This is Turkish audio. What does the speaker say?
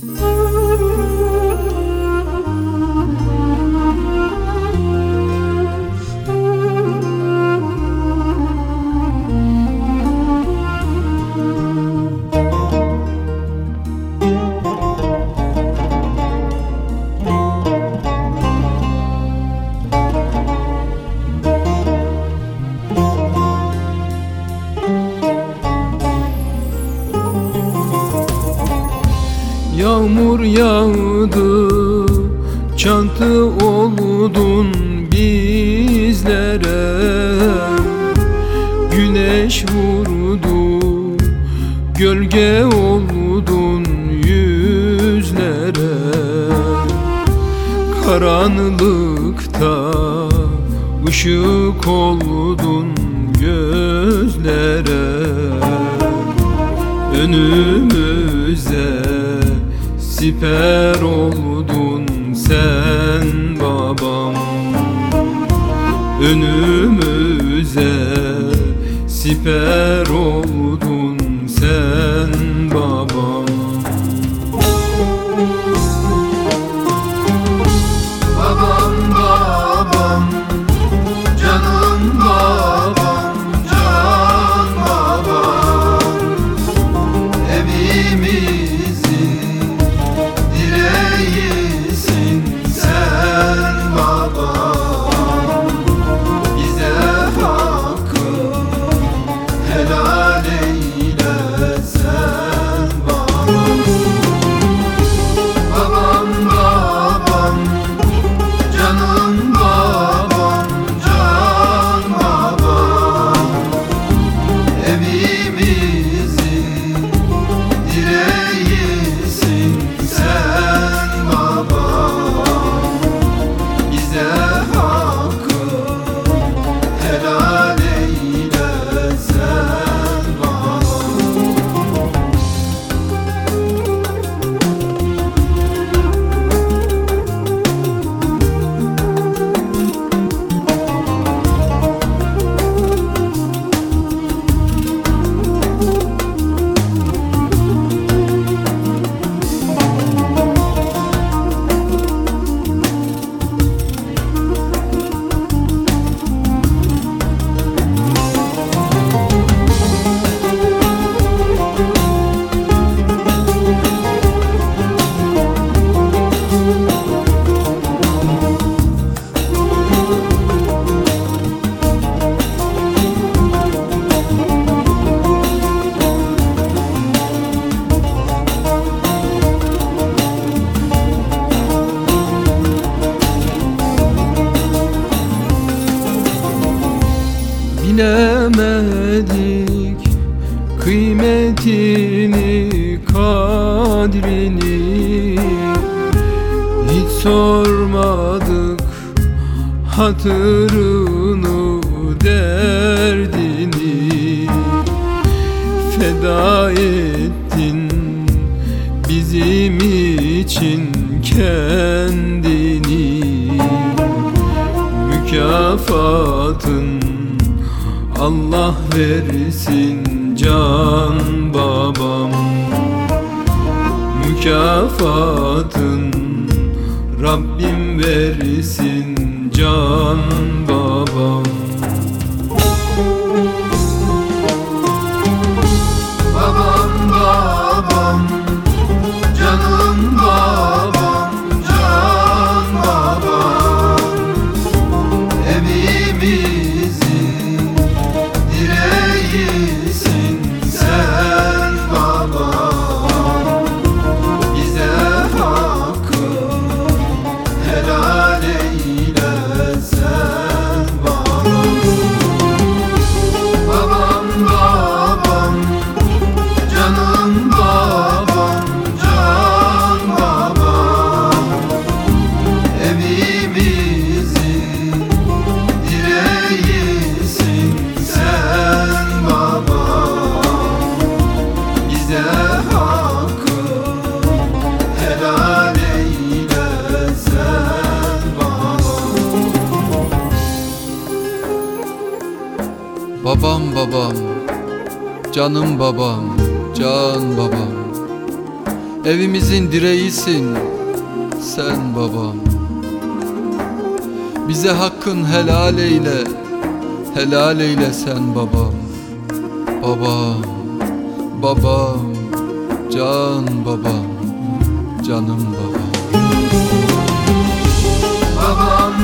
Mm-hmm. Çantı oldun bizlere. Güneş vurdu Gölge oldun yüzlere. Karanlıkta ışık oldun gözlere. Önümüze siper oldun Önümüze. Siper oldun sen babam Bilemedik kıymetini, kadrini. Hiç sormadık hatırını, derdini. Feda ettin bizim için kendini. Mükafatın Allah versin can babam. Mükafatın Rabbim versin can babam Babam babam, canım babam, can babam. Evimizin direğisin. Sen babam. Bize hakkın helal eyle. Helal eyle sen babam. Babam. Babam. Can babam. Canım babam. Babam